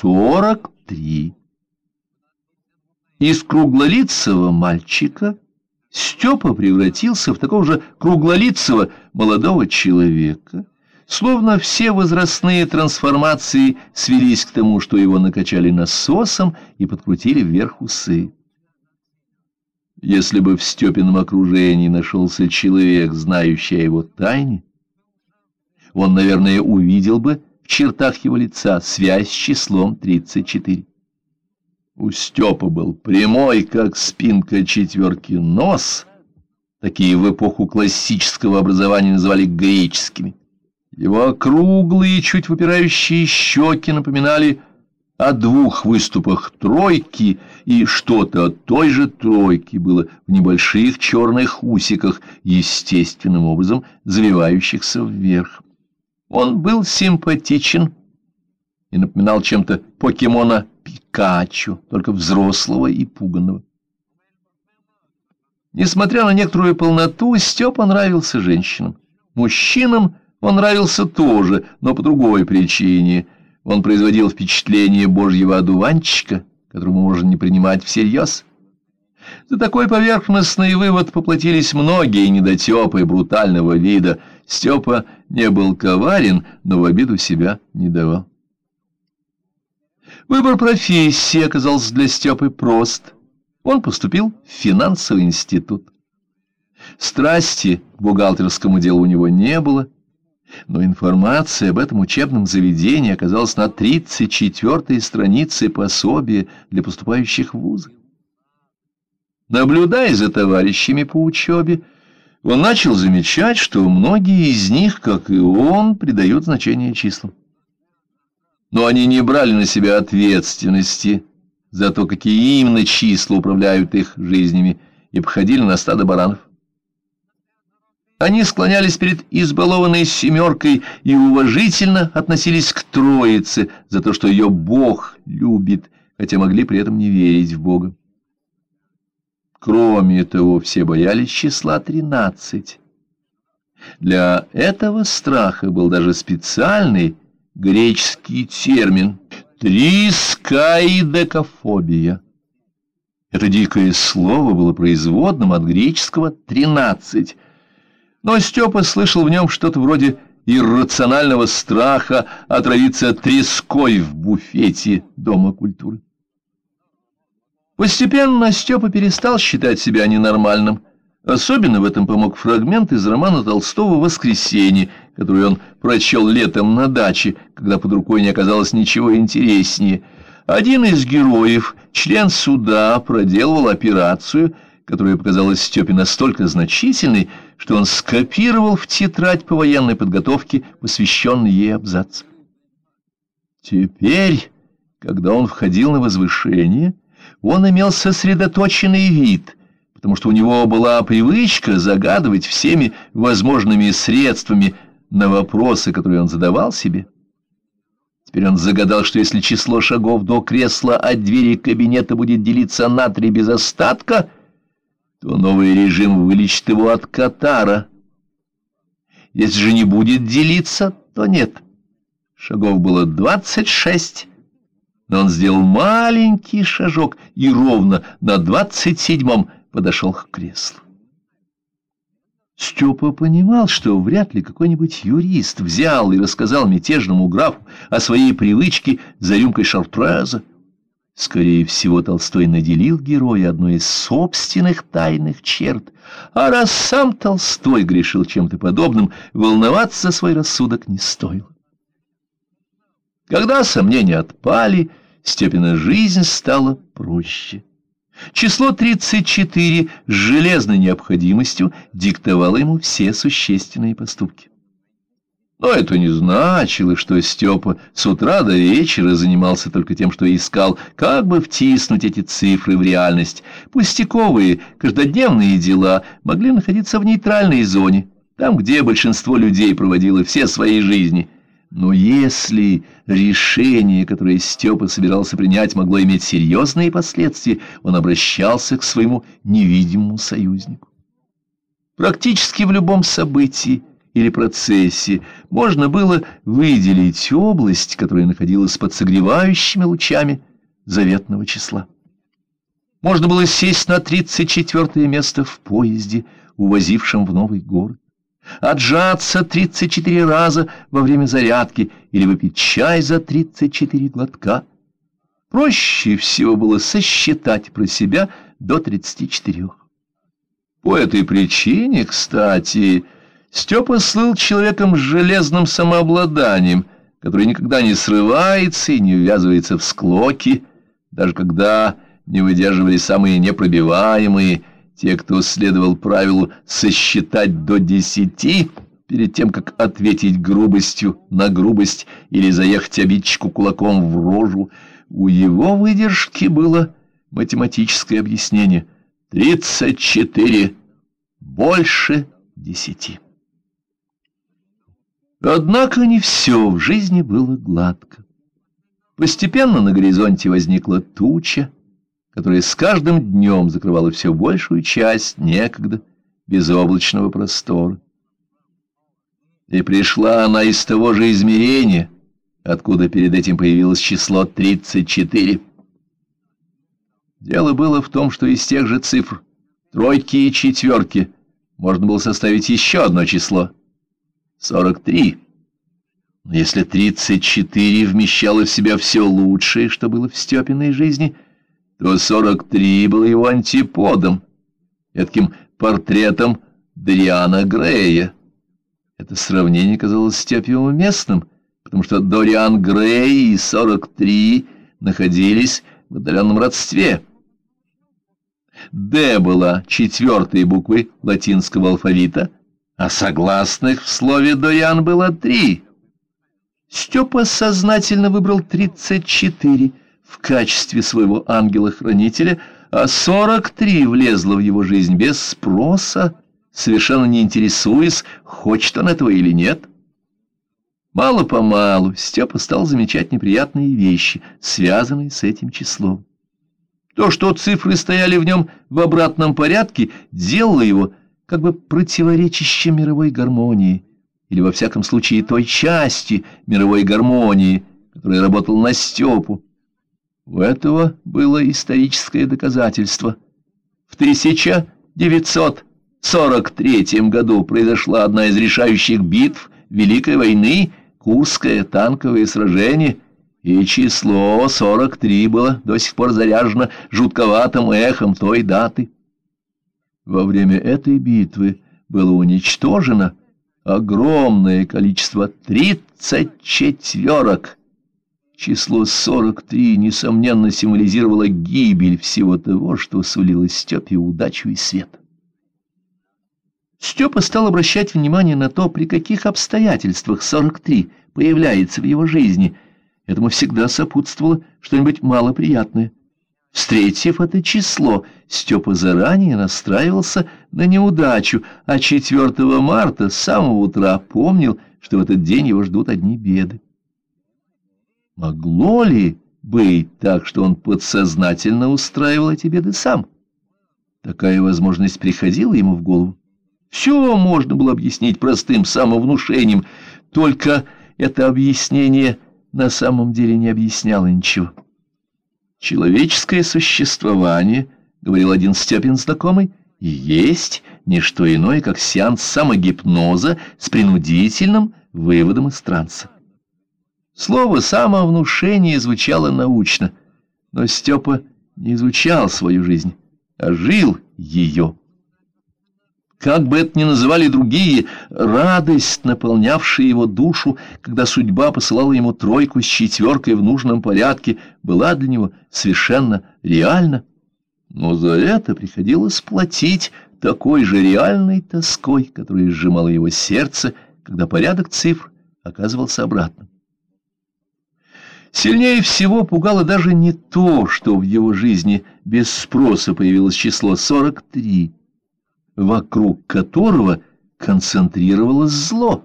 сорок три. Из круглолицего мальчика Степа превратился в такого же круглолицего молодого человека, словно все возрастные трансформации свелись к тому, что его накачали насосом и подкрутили вверх усы. Если бы в Степином окружении нашелся человек, знающий о его тайне, он, наверное, увидел бы чертах его лица связь с числом 34. У Степа был прямой, как спинка четверки, нос. Такие в эпоху классического образования называли греческими. Его округлые, чуть выпирающие щеки напоминали о двух выступах тройки, и что-то от той же тройки было в небольших черных усиках, естественным образом завивающихся вверх. Он был симпатичен и напоминал чем-то покемона Пикачу, только взрослого и пуганного. Несмотря на некоторую полноту, Степа нравился женщинам. Мужчинам он нравился тоже, но по другой причине. Он производил впечатление божьего одуванчика, которому можно не принимать всерьез. За такой поверхностный вывод поплатились многие недотепы брутального вида. Степа не был коварен, но в обиду себя не давал. Выбор профессии оказался для Степы прост. Он поступил в финансовый институт. Страсти к бухгалтерскому делу у него не было, но информация об этом учебном заведении оказалась на 34-й странице пособия для поступающих в вузы. Наблюдая за товарищами по учебе, он начал замечать, что многие из них, как и он, придают значение числам но они не брали на себя ответственности за то, какие именно числа управляют их жизнями, и походили на стадо баранов. Они склонялись перед избалованной семеркой и уважительно относились к Троице за то, что ее Бог любит, хотя могли при этом не верить в Бога. Кроме того, все боялись числа тринадцать. Для этого страха был даже специальный греческий термин «трискаидекофобия». Это дикое слово было производным от греческого «тринадцать», но Степа слышал в нем что-то вроде иррационального страха отравиться треской в буфете Дома культуры. Постепенно Степа перестал считать себя ненормальным, Особенно в этом помог фрагмент из романа Толстого «Воскресенье», который он прочел летом на даче, когда под рукой не оказалось ничего интереснее. Один из героев, член суда, проделывал операцию, которая показалась Степе настолько значительной, что он скопировал в тетрадь по военной подготовке посвященный ей абзац. Теперь, когда он входил на возвышение, он имел сосредоточенный вид — потому что у него была привычка загадывать всеми возможными средствами на вопросы, которые он задавал себе. Теперь он загадал, что если число шагов до кресла от двери кабинета будет делиться на три без остатка, то новый режим вылечит его от катара. Если же не будет делиться, то нет. Шагов было двадцать шесть, но он сделал маленький шажок и ровно на двадцать седьмом подошел к креслу. Степа понимал, что вряд ли какой-нибудь юрист взял и рассказал мятежному графу о своей привычке за рюмкой шартреза. Скорее всего, Толстой наделил героя одной из собственных тайных черт, а раз сам Толстой грешил чем-то подобным, волноваться за свой рассудок не стоило. Когда сомнения отпали, Степина жизнь стала проще. Число 34 с железной необходимостью диктовало ему все существенные поступки. Но это не значило, что Степа с утра до вечера занимался только тем, что искал, как бы втиснуть эти цифры в реальность. Пустяковые, каждодневные дела могли находиться в нейтральной зоне, там, где большинство людей проводило все свои жизни – но если решение, которое Степа собирался принять, могло иметь серьезные последствия, он обращался к своему невидимому союзнику. Практически в любом событии или процессии можно было выделить область, которая находилась под согревающими лучами заветного числа. Можно было сесть на 34 место в поезде, увозившем в новый город, отжаться 34 раза во время зарядки или выпить чай за 34 глотка. Проще всего было сосчитать про себя до 34. По этой причине, кстати, Степа слыл человеком с железным самообладанием, который никогда не срывается и не ввязывается в склоки, даже когда не выдерживали самые непробиваемые, те, кто следовал правилу сосчитать до десяти, перед тем, как ответить грубостью на грубость или заехать обидчику кулаком в рожу, у его выдержки было математическое объяснение. Тридцать четыре больше десяти. Однако не все в жизни было гладко. Постепенно на горизонте возникла туча, которая с каждым днем закрывала все большую часть некогда безоблачного простора. И пришла она из того же измерения, откуда перед этим появилось число 34. Дело было в том, что из тех же цифр, тройки и четверки, можно было составить еще одно число — 43. Но если 34 вмещало в себя все лучшее, что было в Степиной жизни, то 43 было его антиподом, таким портретом Дориана Грея. Это сравнение казалось Степе уместным, потому что Дориан Грей и 43 находились в отдаленном родстве. «Д» была четвертой буквой латинского алфавита — а согласных в слове «Дориан» было три. Степа сознательно выбрал тридцать четыре в качестве своего ангела-хранителя, а сорок три влезло в его жизнь без спроса, совершенно не интересуясь, хочет он этого или нет. Мало-помалу Степа стал замечать неприятные вещи, связанные с этим числом. То, что цифры стояли в нем в обратном порядке, делало его как бы противоречащим мировой гармонии, или во всяком случае той части мировой гармонии, которая работала на Степу. У этого было историческое доказательство. В 1943 году произошла одна из решающих битв Великой войны, Курское танковое сражение, и число 43 было до сих пор заряжено жутковатым эхом той даты. Во время этой битвы было уничтожено огромное количество тридцать четверок. Число сорок три, несомненно, символизировало гибель всего того, что сулило Степе удачу и свет. Степа стал обращать внимание на то, при каких обстоятельствах сорок три появляется в его жизни. Этому всегда сопутствовало что-нибудь малоприятное. Встретив это число, Степа заранее настраивался на неудачу, а 4 марта с самого утра помнил, что в этот день его ждут одни беды. Могло ли быть так, что он подсознательно устраивал эти беды сам? Такая возможность приходила ему в голову. Все можно было объяснить простым самовнушением, только это объяснение на самом деле не объясняло ничего. Человеческое существование, говорил один Степин знакомый, есть не что иное, как сеанс самогипноза с принудительным выводом из транса. Слово «самовнушение» звучало научно, но Степа не изучал свою жизнь, а жил ее как бы это ни называли другие, радость, наполнявшая его душу, когда судьба посылала ему тройку с четверкой в нужном порядке, была для него совершенно реальна. Но за это приходилось платить такой же реальной тоской, которая сжимала его сердце, когда порядок цифр оказывался обратным. Сильнее всего пугало даже не то, что в его жизни без спроса появилось число 43, вокруг которого концентрировалось зло.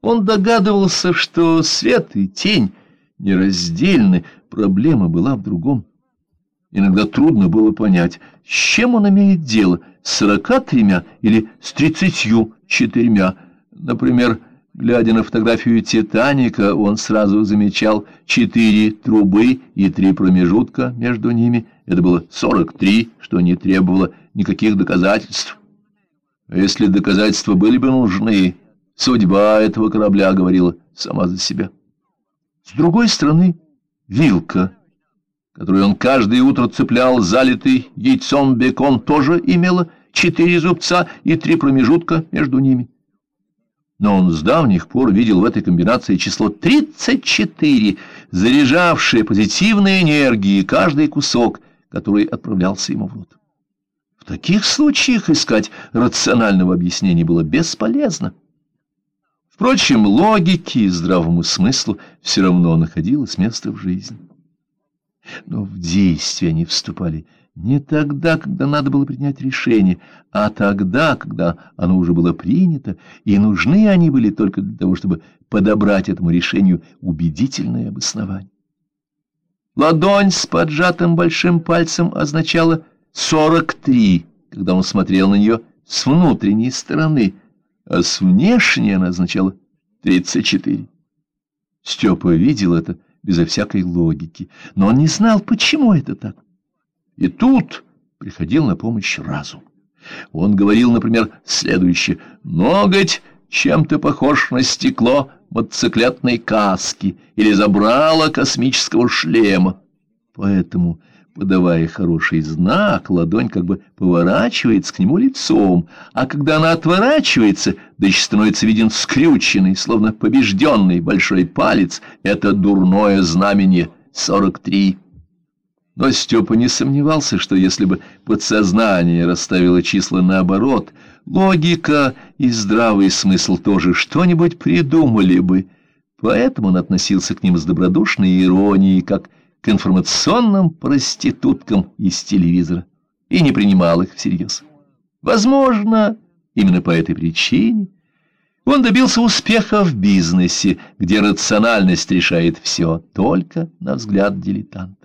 Он догадывался, что свет и тень нераздельны, проблема была в другом. Иногда трудно было понять, с чем он имеет дело, с сорока тремя или с тридцатью четырьмя. Например, глядя на фотографию «Титаника», он сразу замечал четыре трубы и три промежутка между ними. Это было 43, что не требовало никаких доказательств. А если доказательства были бы нужны, судьба этого корабля говорила сама за себя. С другой стороны, вилка, которую он каждое утро цеплял залитый яйцом бекон, тоже имела четыре зубца и три промежутка между ними. Но он с давних пор видел в этой комбинации число 34, заряжавшее позитивной энергией каждый кусок, который отправлялся ему в рот. В таких случаях искать рационального объяснения было бесполезно. Впрочем, логике и здравому смыслу все равно находилось место в жизни. Но в действие они вступали не тогда, когда надо было принять решение, а тогда, когда оно уже было принято, и нужны они были только для того, чтобы подобрать этому решению убедительное обоснование. Ладонь с поджатым большим пальцем означала «сорок три», когда он смотрел на нее с внутренней стороны, а с внешней она означала «тридцать четыре». Степа видел это безо всякой логики, но он не знал, почему это так. И тут приходил на помощь разум. Он говорил, например, следующее. «Ноготь чем-то похож на стекло мотоциклетной каски или забрало космического шлема. Поэтому, подавая хороший знак, ладонь как бы поворачивается к нему лицом, а когда она отворачивается, да еще становится виден скрюченный, словно побежденный большой палец, это дурное знамение 43. Но Степа не сомневался, что если бы подсознание расставило числа наоборот, логика и здравый смысл тоже что-нибудь придумали бы. Поэтому он относился к ним с добродушной иронией, как к информационным проституткам из телевизора, и не принимал их всерьез. Возможно, именно по этой причине он добился успеха в бизнесе, где рациональность решает все, только на взгляд дилетанта.